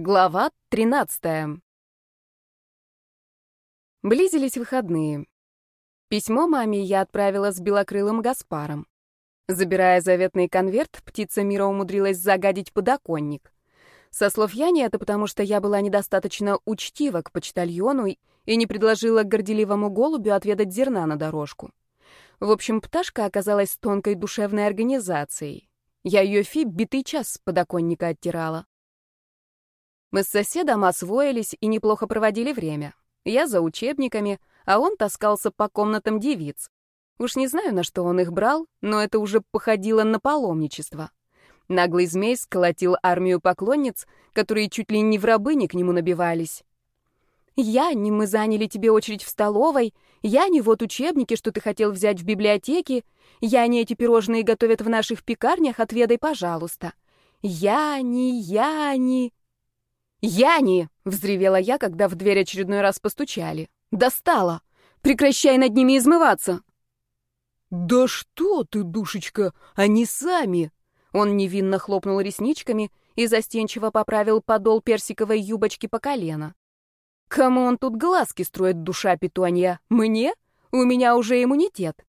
Глава 13. Близились выходные. Письмо маме я отправила с белокрылым Гаспаром. Забирая заветный конверт, птица мира умудрилась загадить подоконник. Со слов Яни, это потому что я была недостаточно учтива к почтальону и не предложила горделивому голубю отведать зерна на дорожку. В общем, пташка оказалась тонкой душевной организацией. Я ее фи битый час с подоконника оттирала. Мы с соседом освоились и неплохо проводили время. Я за учебниками, а он таскался по комнатам девиц. Уж не знаю, на что он их брал, но это уже походило на паломничество. Наглый змей сколотил армию поклонниц, которые чуть ли не в рабыни к нему набивались. «Я не мы заняли тебе очередь в столовой, я не вот учебники, что ты хотел взять в библиотеке, я не эти пирожные готовят в наших пекарнях, отведай, пожалуйста. Я не, я не...» «Яни!» — взревела я, когда в дверь очередной раз постучали. «Достала! Прекращай над ними измываться!» «Да что ты, душечка, они сами!» Он невинно хлопнул ресничками и застенчиво поправил подол персиковой юбочки по колено. «Кому он тут глазки строит, душа питонья? Мне? У меня уже иммунитет!»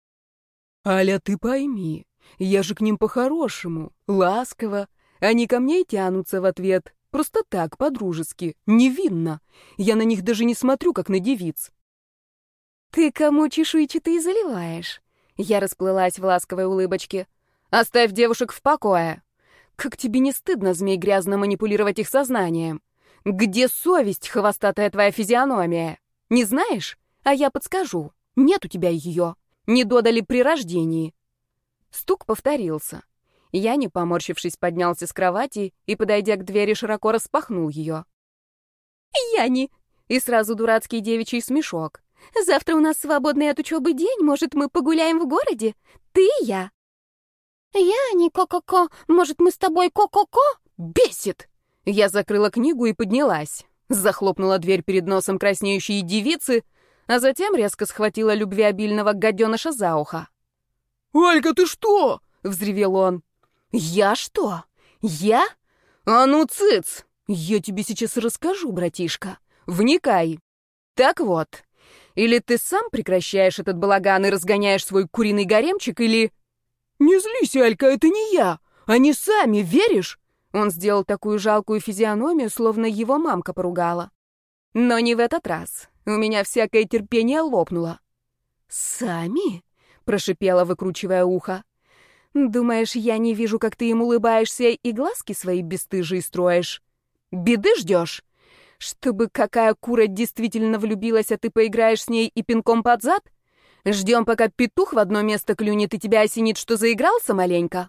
«Аля, ты пойми, я же к ним по-хорошему, ласково. Они ко мне и тянутся в ответ. Просто так, по-дружески, невинно. Я на них даже не смотрю, как на девиц. «Ты кому чешуйчатый заливаешь?» Я расплылась в ласковой улыбочке. «Оставь девушек в покое!» «Как тебе не стыдно, змей, грязно манипулировать их сознанием? Где совесть, хвостатая твоя физиономия? Не знаешь? А я подскажу. Нет у тебя ее. Не додали при рождении». Стук повторился. Я, не поморщившись, поднялся с кровати и, подойдя к двери, широко распахнул ее. «Яни!» И сразу дурацкий девичий смешок. «Завтра у нас свободный от учебы день, может, мы погуляем в городе? Ты и я!» «Яни, ко-ко-ко, может, мы с тобой ко-ко-ко?» «Бесит!» Я закрыла книгу и поднялась. Захлопнула дверь перед носом краснеющей девицы, а затем резко схватила любвеобильного гаденыша за ухо. «Алька, ты что?» — взревел он. «Я что? Я? А ну, цыц! Я тебе сейчас расскажу, братишка. Вникай. Так вот, или ты сам прекращаешь этот балаган и разгоняешь свой куриный гаремчик, или...» «Не злись, Алька, это не я! Они сами, веришь?» Он сделал такую жалкую физиономию, словно его мамка поругала. Но не в этот раз. У меня всякое терпение лопнуло. «Сами?» — прошипела, выкручивая ухо. Думаешь, я не вижу, как ты им улыбаешься и глазки свои бесстыжие строишь? Беды ждешь? Чтобы какая кура действительно влюбилась, а ты поиграешь с ней и пинком под зад? Ждем, пока петух в одно место клюнет и тебя осенит, что заигрался маленько?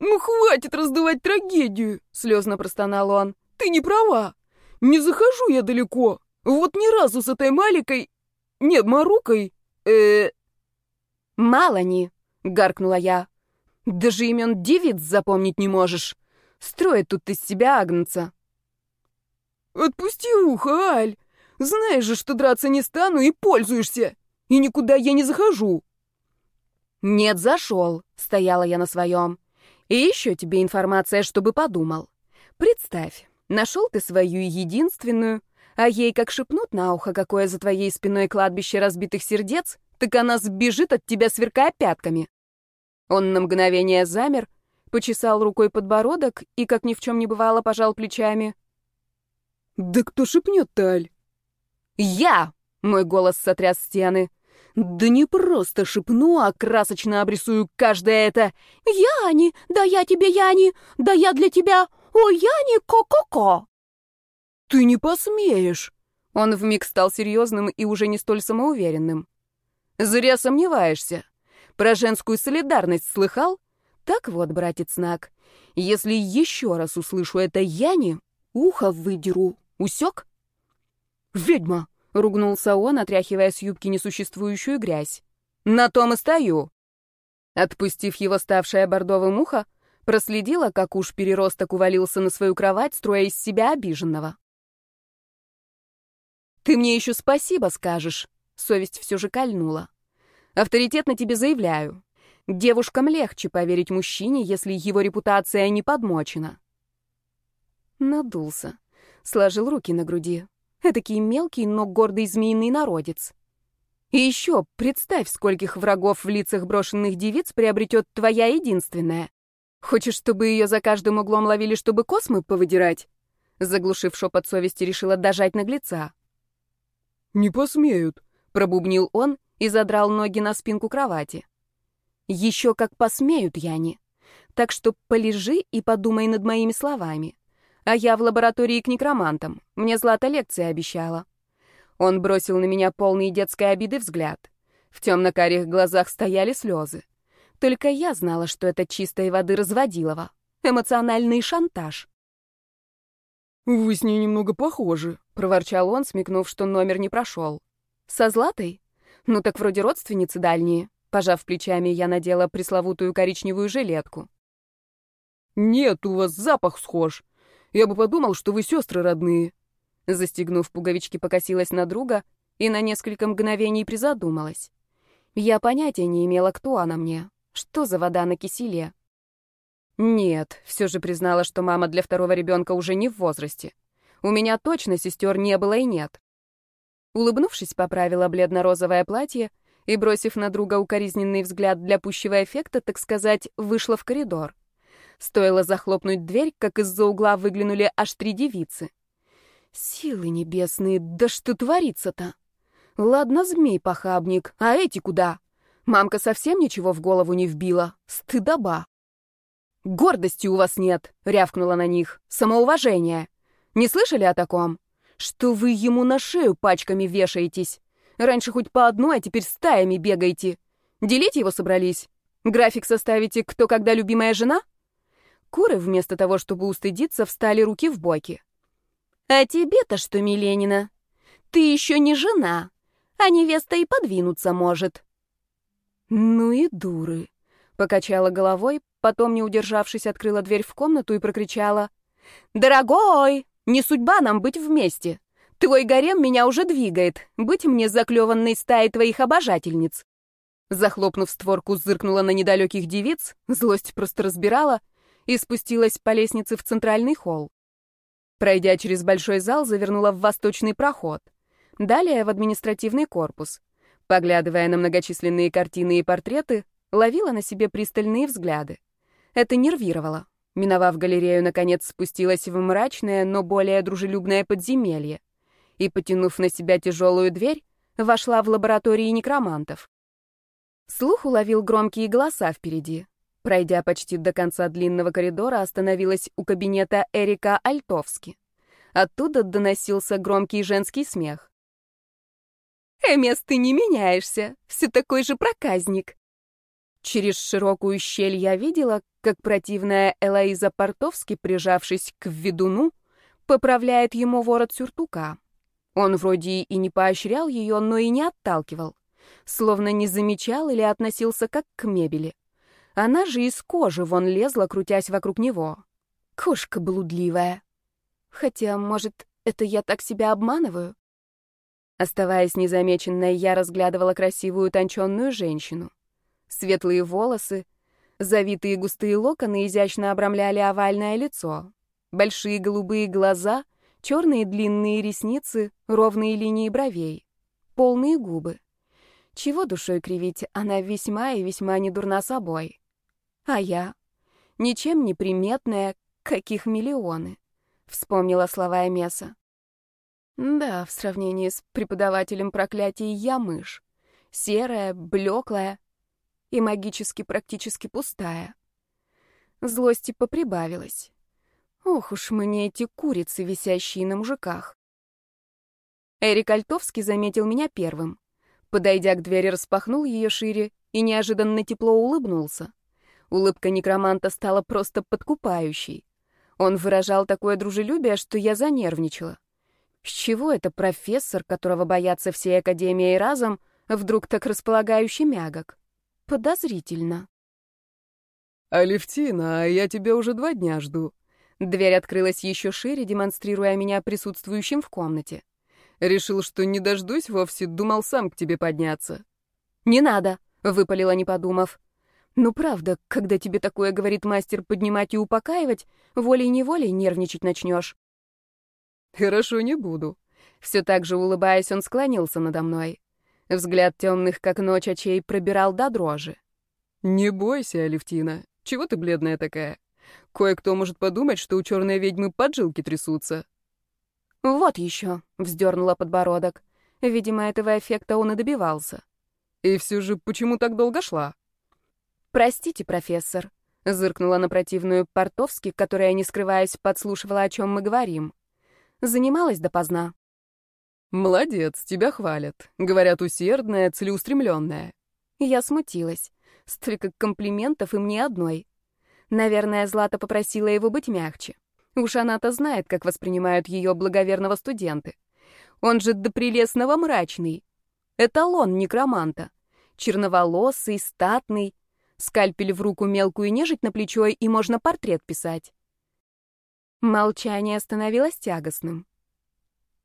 «Ну, хватит раздувать трагедию!» — слезно простонал он. «Ты не права. Не захожу я далеко. Вот ни разу с этой маленькой... Нет, Марукой... э Мало не. — гаркнула я. «Даже имен девиц запомнить не можешь. Строит тут из себя агнца». «Отпусти ухо, Аль! Знаешь же, что драться не стану и пользуешься! И никуда я не захожу!» «Нет, зашел», — стояла я на своем. «И еще тебе информация, чтобы подумал. Представь, нашел ты свою единственную, а ей как шепнут на ухо, какое за твоей спиной кладбище разбитых сердец, так она сбежит от тебя, сверкая пятками. Он на мгновение замер, почесал рукой подбородок и, как ни в чем не бывало, пожал плечами. «Да кто шепнет-то, Аль?» «Я!» — мой голос сотряс стены. «Да не просто шепну, а красочно обрисую каждое это. Яни! Да я тебе, Яни! Да я для тебя! О, Яни, ко-ко-ко!» «Ты не посмеешь!» Он вмиг стал серьезным и уже не столь самоуверенным. Зря сомневаешься. Про женскую солидарность слыхал? Так вот, братец Нак, если еще раз услышу это Яни, ухо выдеру. Усек? Ведьма! — ругнулся он, отряхивая с юбки несуществующую грязь. «На том и стою!» Отпустив его ставшее бордовым ухо, проследила, как уж переросток увалился на свою кровать, строя из себя обиженного. «Ты мне еще спасибо скажешь!» Совесть все же кольнула. Авторитетно тебе заявляю. Девушкам легче поверить мужчине, если его репутация не подмочена. Надулся. Сложил руки на груди. Этакий мелкий, но гордый змеиный народец. И еще представь, скольких врагов в лицах брошенных девиц приобретет твоя единственная. Хочешь, чтобы ее за каждым углом ловили, чтобы космы повыдирать? Заглушив шепот совести, решила дожать наглеца. «Не посмеют», — пробубнил он и задрал ноги на спинку кровати. «Еще как посмеют, Яни. Так что полежи и подумай над моими словами. А я в лаборатории к некромантам. Мне Злата лекция обещала». Он бросил на меня полный детской обиды взгляд. В темно-карих глазах стояли слезы. Только я знала, что это чистой воды разводилово. Эмоциональный шантаж. «Вы с ней немного похожи», — проворчал он, смекнув, что номер не прошел. «Со Златой? Ну так вроде родственницы дальние». Пожав плечами, я надела пресловутую коричневую жилетку. «Нет, у вас запах схож. Я бы подумал, что вы сестры родные». Застегнув пуговички, покосилась на друга и на несколько мгновений призадумалась. Я понятия не имела, кто она мне. Что за вода на киселе? Нет, все же признала, что мама для второго ребенка уже не в возрасте. У меня точно сестер не было и нет. Улыбнувшись, поправила бледно-розовое платье и, бросив на друга укоризненный взгляд для пущего эффекта, так сказать, вышла в коридор. Стоило захлопнуть дверь, как из-за угла выглянули аж три девицы. Силы небесные, да что творится-то? Ладно, змей-похабник, а эти куда? Мамка совсем ничего в голову не вбила. Стыдоба. «Гордости у вас нет», — рявкнула на них. «Самоуважение. Не слышали о таком? Что вы ему на шею пачками вешаетесь? Раньше хоть по одной, а теперь стаями бегаете. Делить его собрались? График составите, кто когда любимая жена?» Куры, вместо того, чтобы устыдиться, встали руки в боки. «А тебе-то что, Миленина? Ты еще не жена, а невеста и подвинуться может». «Ну и дуры», — покачала головой, Потом, не удержавшись, открыла дверь в комнату и прокричала. «Дорогой, не судьба нам быть вместе. Твой гарем меня уже двигает. Быть мне заклеванной стаей твоих обожательниц». Захлопнув створку, зыркнула на недалеких девиц, злость просто разбирала и спустилась по лестнице в центральный холл. Пройдя через большой зал, завернула в восточный проход. Далее в административный корпус. Поглядывая на многочисленные картины и портреты, ловила на себе пристальные взгляды. Это нервировало. Миновав галерею, наконец спустилась в мрачное, но более дружелюбное подземелье. И, потянув на себя тяжелую дверь, вошла в лаборатории некромантов. Слух уловил громкие голоса впереди. Пройдя почти до конца длинного коридора, остановилась у кабинета Эрика Альтовски. Оттуда доносился громкий женский смех. «Эмес, ты не меняешься, все такой же проказник!» Через широкую щель я видела, как противная Элоиза Портовски, прижавшись к ведуну, поправляет ему ворот сюртука. Он вроде и не поощрял ее, но и не отталкивал. Словно не замечал или относился как к мебели. Она же из кожи вон лезла, крутясь вокруг него. Кошка блудливая. Хотя, может, это я так себя обманываю? Оставаясь незамеченной, я разглядывала красивую тонченную женщину. Светлые волосы, завитые густые локоны изящно обрамляли овальное лицо. Большие голубые глаза, черные длинные ресницы, ровные линии бровей, полные губы. Чего душой кривить, она весьма и весьма не дурна собой. А я? Ничем не приметная, каких миллионы. Вспомнила слова Эмеса. Да, в сравнении с преподавателем проклятий я мышь. Серая, блеклая, и магически практически пустая. Злости поприбавилось. Ох уж мне эти курицы, висящие на мужиках. Эрик Альтовский заметил меня первым. Подойдя к двери, распахнул ее шире и неожиданно тепло улыбнулся. Улыбка некроманта стала просто подкупающей. Он выражал такое дружелюбие, что я занервничала. С чего это профессор, которого боятся всей Академии разом, вдруг так располагающий мягок? Подозрительно. «Алевтина, я тебя уже два дня жду». Дверь открылась еще шире, демонстрируя меня присутствующим в комнате. Решил, что не дождусь вовсе, думал сам к тебе подняться. «Не надо», — выпалила, не подумав. Ну правда, когда тебе такое говорит мастер поднимать и упокаивать, волей-неволей нервничать начнешь. Хорошо, не буду. Все так же улыбаясь, он склонился надо мной. Взгляд темных, как ночь, очей пробирал до дрожи. Не бойся, Алевтина. Чего ты бледная такая? Кое-кто может подумать, что у черной ведьмы поджилки трясутся. Вот еще, вздернула подбородок. Видимо, этого эффекта он и добивался. И все же, почему так долго шла? «Простите, профессор», — зыркнула на противную Портовски, которая, не скрываясь, подслушивала, о чем мы говорим. Занималась допоздна. «Молодец, тебя хвалят. Говорят, усердная, целеустремленная». Я смутилась. Столько комплиментов и мне одной. Наверное, Злата попросила его быть мягче. Уж она-то знает, как воспринимают ее благоверного студенты. Он же до прелестного мрачный. Эталон некроманта. Черноволосый, статный, скальпель в руку мелкую нежить на плечо, и можно портрет писать. Молчание становилось тягостным.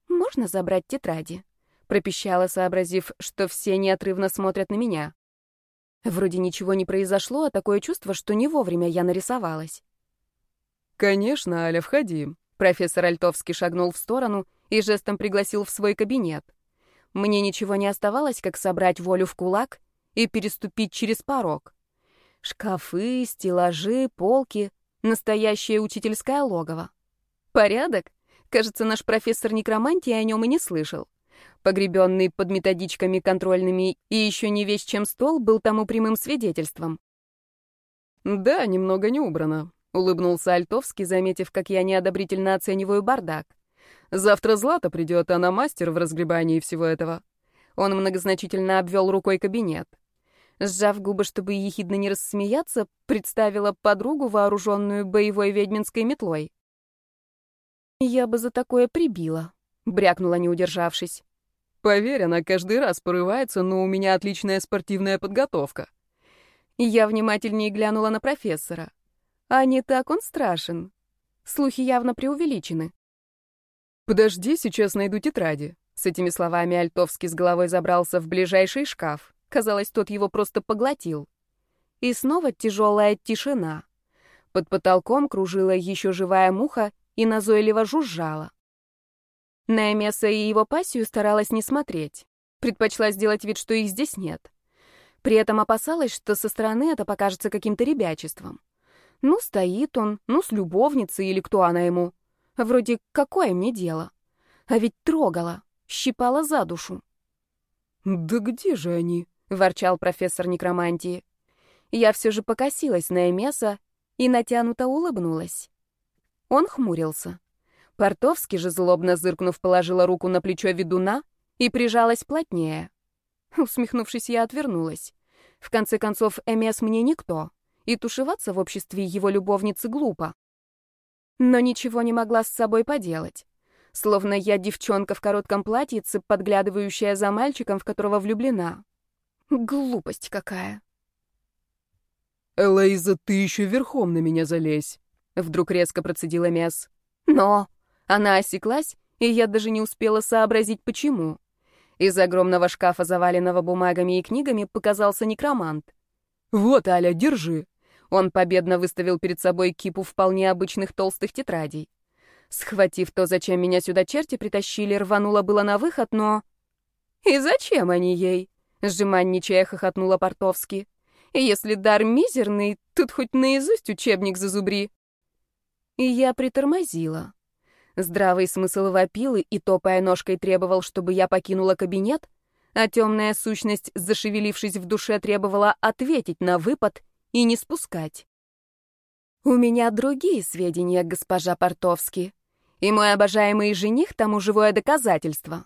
«Можно забрать тетради?» — пропищала, сообразив, что все неотрывно смотрят на меня. Вроде ничего не произошло, а такое чувство, что не вовремя я нарисовалась. «Конечно, Аля, входи». Профессор Альтовский шагнул в сторону и жестом пригласил в свой кабинет. Мне ничего не оставалось, как собрать волю в кулак и переступить через порог. Шкафы, стеллажи, полки — настоящее учительское логово. Порядок? Кажется, наш профессор некромантии о нем и не слышал. Погребенный под методичками контрольными и еще не весь чем стол был тому прямым свидетельством. «Да, немного не убрано», — улыбнулся Альтовский, заметив, как я неодобрительно оцениваю бардак. «Завтра Злата придет, она мастер в разгребании всего этого». Он многозначительно обвел рукой кабинет. Сжав губы, чтобы ехидно не рассмеяться, представила подругу, вооруженную боевой ведьминской метлой. «Я бы за такое прибила», — брякнула, не удержавшись. «Поверь, она каждый раз порывается, но у меня отличная спортивная подготовка». Я внимательнее глянула на профессора. А не так он страшен. Слухи явно преувеличены. «Подожди, сейчас найду тетради». С этими словами Альтовский с головой забрался в ближайший шкаф. Казалось, тот его просто поглотил. И снова тяжелая тишина. Под потолком кружила еще живая муха и назойливо жужжала. На Эмеса и его пассию старалась не смотреть. Предпочла сделать вид, что их здесь нет. При этом опасалась, что со стороны это покажется каким-то ребячеством. Ну, стоит он, ну, с любовницей или кто она ему. Вроде, какое мне дело? А ведь трогала, щипала за душу. «Да где же они?» — ворчал профессор некромантии. Я все же покосилась на Эмеса и натянуто улыбнулась. Он хмурился. Портовский же, злобно зыркнув, положила руку на плечо ведуна и прижалась плотнее. Усмехнувшись, я отвернулась. В конце концов, Эмес мне никто, и тушеваться в обществе его любовницы глупо. Но ничего не могла с собой поделать. Словно я девчонка в коротком платьице, подглядывающая за мальчиком, в которого влюблена. Глупость какая. «Элоиза, ты еще верхом на меня залезь!» Вдруг резко процедила Мес. «Но...» Она осеклась, и я даже не успела сообразить, почему. Из огромного шкафа, заваленного бумагами и книгами, показался некромант. «Вот, Аля, держи!» Он победно выставил перед собой кипу вполне обычных толстых тетрадей. Схватив то, зачем меня сюда черти притащили, рванула было на выход, но... «И зачем они ей?» Сжиманничая хохотнула Портовски. «Если дар мизерный, тут хоть наизусть учебник зазубри». И я притормозила. Здравый смысл вопил и, топая ножкой, требовал, чтобы я покинула кабинет, а темная сущность, зашевелившись в душе, требовала ответить на выпад и не спускать. «У меня другие сведения, госпожа Портовски, и мой обожаемый жених тому живое доказательство».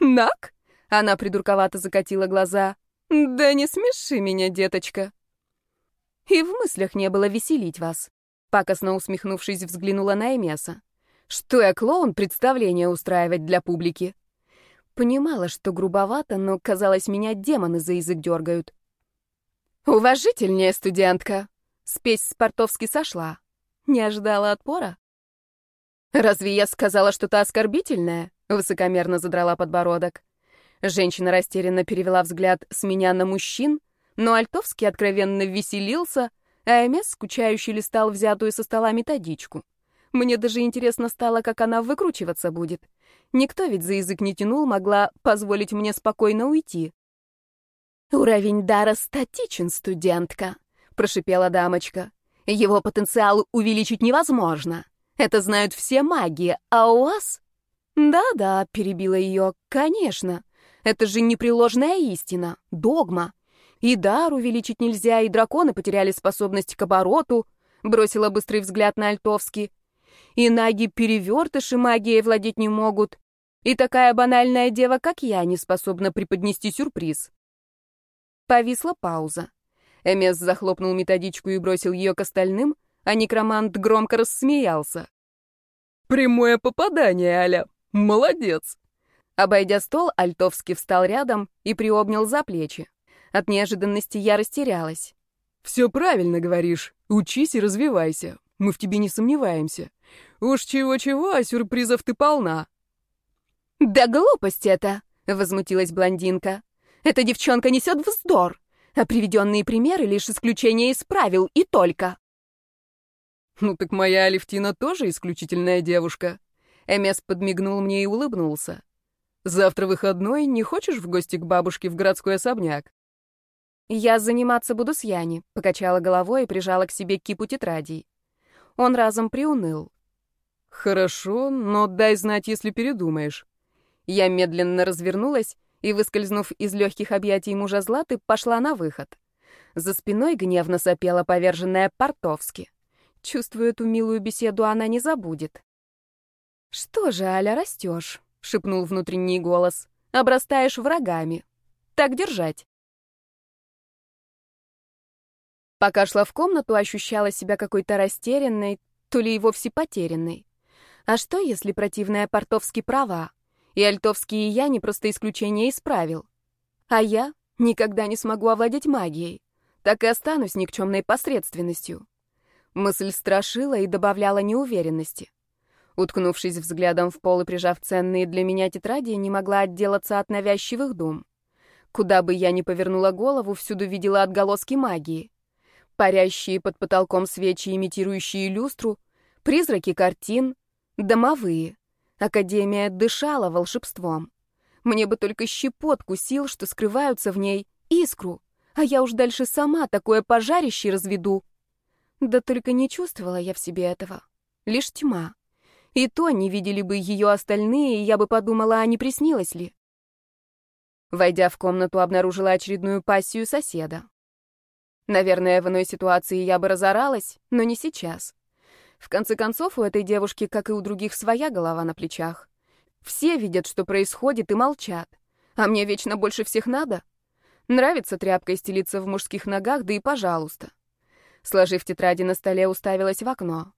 «Нак?» Она придурковато закатила глаза. «Да не смеши меня, деточка!» И в мыслях не было веселить вас. Пакостно усмехнувшись, взглянула на Эмеса. Что я клоун представление устраивать для публики? Понимала, что грубовато, но, казалось, меня демоны за язык дергают. «Уважительнее, студентка!» Спесь спортовски сошла. Не ожидала отпора? «Разве я сказала что-то оскорбительное?» Высокомерно задрала подбородок. Женщина растерянно перевела взгляд с меня на мужчин, Но Альтовский откровенно веселился, а Эмес скучающе листал взятую со стола методичку. Мне даже интересно стало, как она выкручиваться будет. Никто ведь за язык не тянул, могла позволить мне спокойно уйти. «Уровень дара статичен, студентка», — прошипела дамочка. «Его потенциал увеличить невозможно. Это знают все маги, а у вас...» «Да-да», — перебила ее, — «конечно. Это же непреложная истина, догма. И дар увеличить нельзя, и драконы потеряли способность к обороту», — бросила быстрый взгляд на Альтовский. «И наги-перевертыши магией владеть не могут. И такая банальная дева, как я, не способна преподнести сюрприз». Повисла пауза. Эмес захлопнул методичку и бросил ее к остальным, а некромант громко рассмеялся. «Прямое попадание, Аля! Молодец!» Обойдя стол, Альтовский встал рядом и приобнял за плечи. От неожиданности я растерялась. «Все правильно говоришь. Учись и развивайся. Мы в тебе не сомневаемся. Уж чего-чего, а сюрпризов ты полна». «Да глупость это!» — возмутилась блондинка. Эта девчонка несет вздор, а приведенные примеры лишь исключение из правил и только. Ну так моя Алевтина тоже исключительная девушка. Эмес подмигнул мне и улыбнулся. Завтра выходной, не хочешь в гости к бабушке в городской особняк? Я заниматься буду с Яни, покачала головой и прижала к себе кипу тетрадей. Он разом приуныл. Хорошо, но дай знать, если передумаешь. Я медленно развернулась и, выскользнув из легких объятий мужа Златы, пошла на выход. За спиной гневно сопела поверженная Портовски. Чувствую, эту милую беседу она не забудет. «Что же, Аля, растешь?» — шепнул внутренний голос. «Обрастаешь врагами. Так держать». Пока шла в комнату, ощущала себя какой-то растерянной, то ли и вовсе потерянной. А что, если противная Портовски права? И Альтовский и я не просто исключение из правил. А я никогда не смогу овладеть магией. Так и останусь никчемной посредственностью. Мысль страшила и добавляла неуверенности. Уткнувшись взглядом в пол и прижав ценные для меня тетради, не могла отделаться от навязчивых дум. Куда бы я ни повернула голову, всюду видела отголоски магии. Парящие под потолком свечи, имитирующие люстру, призраки картин, домовые. Академия дышала волшебством. Мне бы только щепотку сил, что скрываются в ней, искру, а я уж дальше сама такое пожарище разведу. Да только не чувствовала я в себе этого. Лишь тьма. И то не видели бы ее остальные, и я бы подумала, а не приснилось ли. Войдя в комнату, обнаружила очередную пассию соседа. Наверное, в иной ситуации я бы разоралась, но не сейчас. В конце концов, у этой девушки, как и у других, своя голова на плечах. Все видят, что происходит, и молчат. А мне вечно больше всех надо. Нравится тряпкой стелиться в мужских ногах, да и пожалуйста. Сложив тетради на столе, уставилась в окно.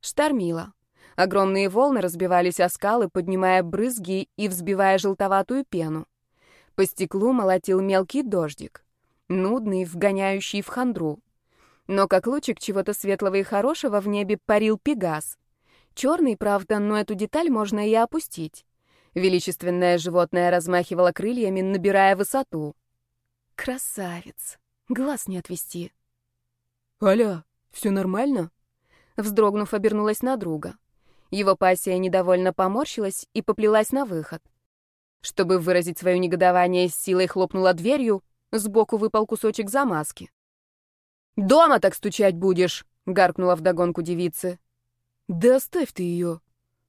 Штормило. Огромные волны разбивались о скалы, поднимая брызги и взбивая желтоватую пену. По стеклу молотил мелкий дождик, нудный, вгоняющий в хандру. Но как лучик чего-то светлого и хорошего в небе парил Пегас. Черный, правда, но эту деталь можно и опустить. Величественное животное размахивало крыльями, набирая высоту. Красавец. Глаз не отвести. «Аля, все нормально?» Вздрогнув, обернулась на друга. Его пассия недовольно поморщилась и поплелась на выход. Чтобы выразить свое негодование, с силой хлопнула дверью, сбоку выпал кусочек замазки. «Дома так стучать будешь!» — гаркнула вдогонку девицы. «Да оставь ты ее.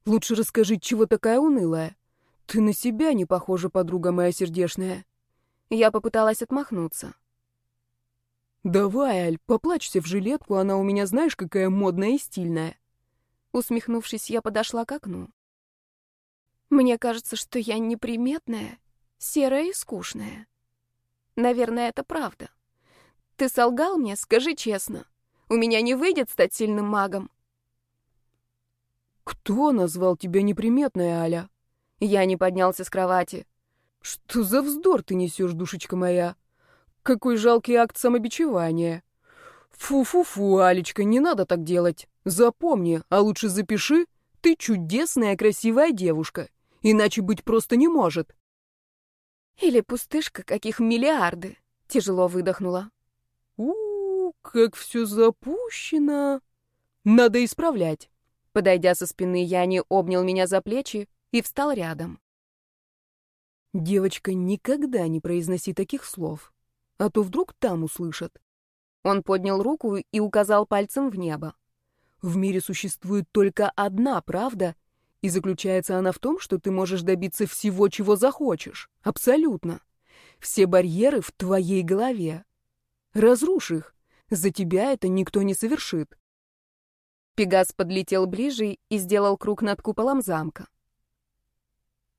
Лучше расскажи, чего такая унылая. Ты на себя не похожа, подруга моя сердешная». Я попыталась отмахнуться. «Давай, Аль, поплачься в жилетку, она у меня знаешь, какая модная и стильная». Усмехнувшись, я подошла к окну. «Мне кажется, что я неприметная, серая и скучная. Наверное, это правда. Ты солгал мне, скажи честно. У меня не выйдет стать сильным магом. Кто назвал тебя неприметной, Аля? Я не поднялся с кровати. Что за вздор ты несешь, душечка моя? Какой жалкий акт самобичевания. Фу-фу-фу, Алечка, не надо так делать. Запомни, а лучше запиши, ты чудесная, красивая девушка. Иначе быть просто не может. Или пустышка, каких миллиарды. Тяжело выдохнула. у, -у как все запущено. Надо исправлять. Подойдя со спины, Яни обнял меня за плечи и встал рядом. Девочка, никогда не произноси таких слов, а то вдруг там услышат. Он поднял руку и указал пальцем в небо. В мире существует только одна правда, и заключается она в том, что ты можешь добиться всего, чего захочешь. Абсолютно. Все барьеры в твоей голове. Разрушь их. За тебя это никто не совершит. Пегас подлетел ближе и сделал круг над куполом замка.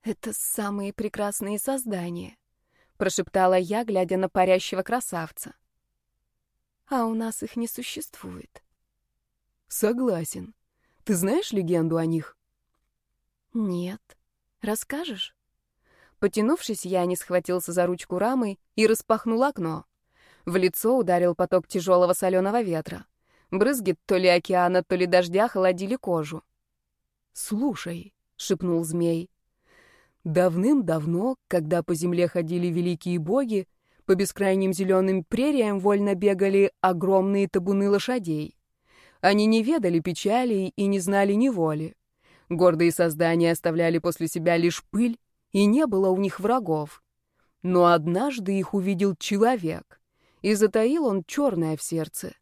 «Это самые прекрасные создания», — прошептала я, глядя на парящего красавца. «А у нас их не существует». «Согласен. Ты знаешь легенду о них?» «Нет. Расскажешь?» Потянувшись, я не схватился за ручку рамы и распахнул окно. В лицо ударил поток тяжелого соленого ветра. Брызги то ли океана, то ли дождя холодили кожу. «Слушай», — шепнул змей, — «давным-давно, когда по земле ходили великие боги, по бескрайним зеленым прериям вольно бегали огромные табуны лошадей. Они не ведали печали и не знали неволи. Гордые создания оставляли после себя лишь пыль, и не было у них врагов. Но однажды их увидел человек, и затаил он черное в сердце.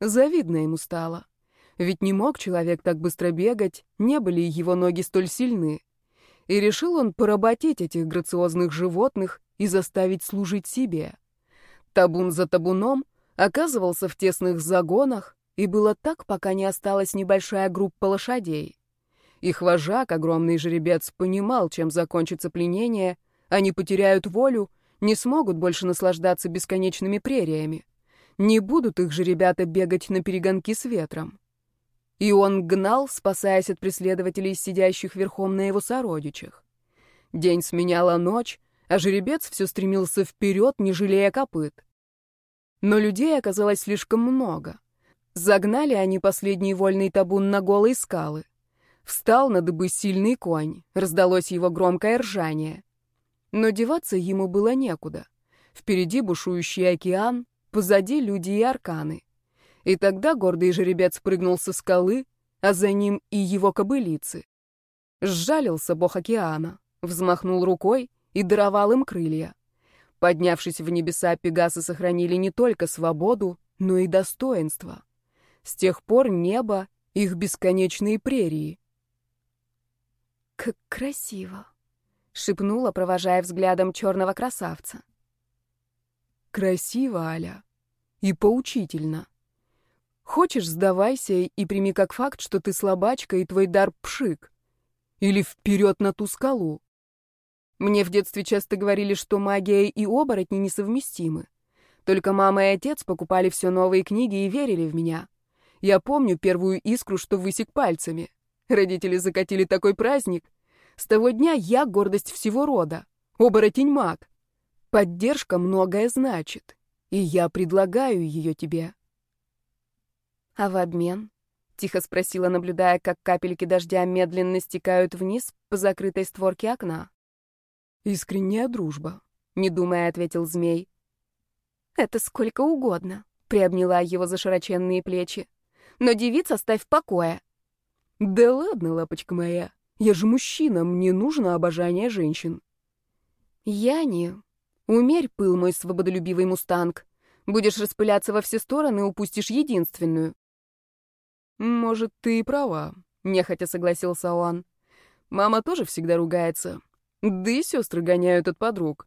Завидно ему стало. Ведь не мог человек так быстро бегать, не были его ноги столь сильны. И решил он поработить этих грациозных животных и заставить служить себе. Табун за табуном оказывался в тесных загонах, и было так, пока не осталась небольшая группа лошадей. Их вожак, огромный жеребец, понимал, чем закончится пленение, они потеряют волю, не смогут больше наслаждаться бесконечными прериями. Не будут их же ребята бегать на перегонки с ветром. И он гнал, спасаясь от преследователей, сидящих верхом на его сородичах. День сменяла ночь, а жеребец все стремился вперед, не жалея копыт. Но людей оказалось слишком много. Загнали они последний вольный табун на голые скалы. Встал на дыбы сильный конь, раздалось его громкое ржание. Но деваться ему было некуда. Впереди бушующий океан, позади люди и арканы. И тогда гордый жеребец прыгнул со скалы, а за ним и его кобылицы. Сжалился бог океана, взмахнул рукой и даровал им крылья. Поднявшись в небеса, пегасы сохранили не только свободу, но и достоинство. С тех пор небо — их бесконечные прерии. «Как красиво!» — шепнула, провожая взглядом черного красавца. «Красиво, Аля, и поучительно. Хочешь, сдавайся и прими как факт, что ты слабачка и твой дар пшик. Или вперед на ту скалу. Мне в детстве часто говорили, что магия и оборотни несовместимы. Только мама и отец покупали все новые книги и верили в меня. Я помню первую искру, что высек пальцами. Родители закатили такой праздник. С того дня я гордость всего рода. Оборотень-маг. Поддержка многое значит. И я предлагаю ее тебе. А в обмен? Тихо спросила, наблюдая, как капельки дождя медленно стекают вниз по закрытой створке окна. «Искренняя дружба», — не думая, ответил змей. «Это сколько угодно», — приобняла его за широченные плечи. «Но девица ставь в покое. «Да ладно, лапочка моя, я же мужчина, мне нужно обожание женщин». «Я не. Умерь пыл, мой свободолюбивый мустанг. Будешь распыляться во все стороны, упустишь единственную». «Может, ты и права», — нехотя согласился он. «Мама тоже всегда ругается. Да и сестры гоняют от подруг.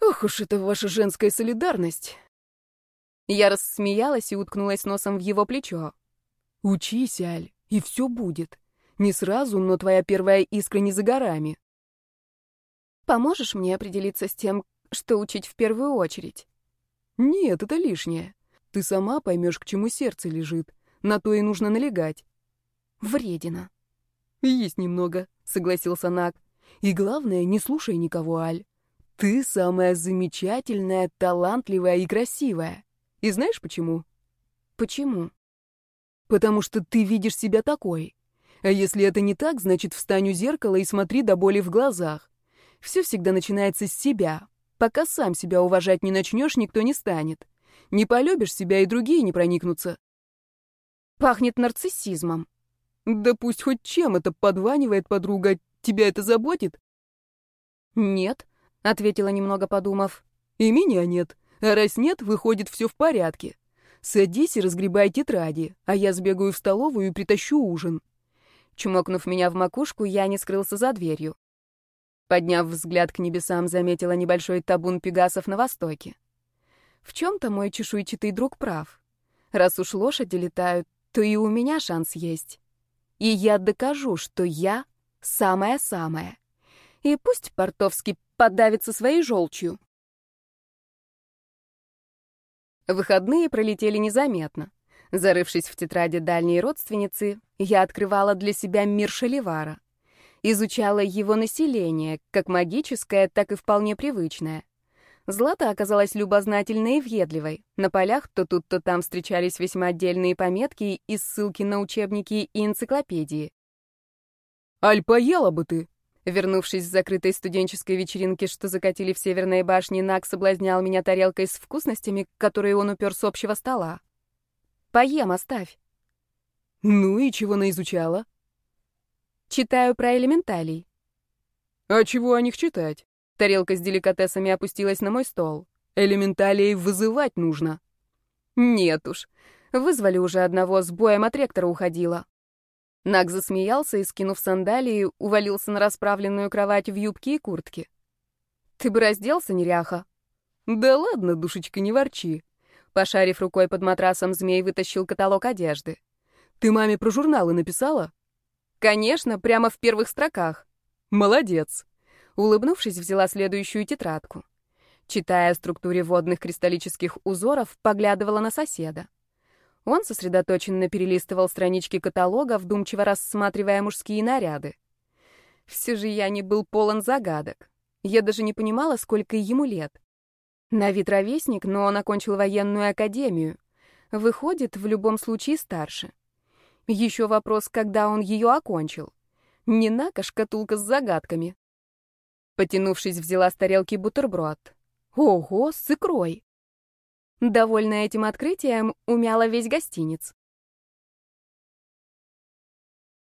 Ох уж это ваша женская солидарность». Я рассмеялась и уткнулась носом в его плечо. «Учись, Аль. И все будет. Не сразу, но твоя первая искра не за горами. Поможешь мне определиться с тем, что учить в первую очередь? Нет, это лишнее. Ты сама поймешь, к чему сердце лежит. На то и нужно налегать. Вредина. Есть немного, согласился Нак. И главное, не слушай никого, Аль. Ты самая замечательная, талантливая и красивая. И знаешь почему? Почему? Потому что ты видишь себя такой. А если это не так, значит, встань у зеркала и смотри до боли в глазах. Все всегда начинается с себя. Пока сам себя уважать не начнешь, никто не станет. Не полюбишь себя, и другие не проникнутся. Пахнет нарциссизмом. Да пусть хоть чем это подванивает подруга. Тебя это заботит? Нет, ответила немного подумав. И меня нет. А раз нет, выходит, все в порядке. Садись и разгребай тетради, а я сбегаю в столовую и притащу ужин. Чмокнув меня в макушку, я не скрылся за дверью. Подняв взгляд к небесам, заметила небольшой табун пегасов на востоке. В чем-то мой чешуйчатый друг прав. Раз уж лошади летают, то и у меня шанс есть. И я докажу, что я самая-самая. И пусть Портовский подавится своей желчью. Выходные пролетели незаметно. Зарывшись в тетради дальней родственницы, я открывала для себя мир Шаливара. Изучала его население, как магическое, так и вполне привычное. Злата оказалась любознательной и въедливой. На полях то тут, то там встречались весьма отдельные пометки и ссылки на учебники и энциклопедии. «Аль, поела бы ты!» Вернувшись с закрытой студенческой вечеринки, что закатили в Северной башне, Нак соблазнял меня тарелкой с вкусностями, которые он упер с общего стола. «Поем, оставь». «Ну и чего наизучала?» «Читаю про элементалей». «А чего о них читать?» Тарелка с деликатесами опустилась на мой стол. Элементалей вызывать нужно. Нет уж. Вызвали уже одного, с боем от ректора уходила. Наг засмеялся и, скинув сандалии, увалился на расправленную кровать в юбке и куртке. «Ты бы разделся, неряха?» «Да ладно, душечка, не ворчи». Пошарив рукой под матрасом, змей вытащил каталог одежды. «Ты маме про журналы написала?» «Конечно, прямо в первых строках». «Молодец». Улыбнувшись, взяла следующую тетрадку. Читая о структуре водных кристаллических узоров, поглядывала на соседа. Он сосредоточенно перелистывал странички каталога, вдумчиво рассматривая мужские наряды. Все же я не был полон загадок. Я даже не понимала, сколько ему лет. На вид ровесник, но он окончил военную академию. Выходит, в любом случае старше. Еще вопрос, когда он ее окончил. Не нака шкатулка с загадками. Потянувшись, взяла с тарелки бутерброд. Ого, с икрой! Довольная этим открытием, умяла весь гостиниц.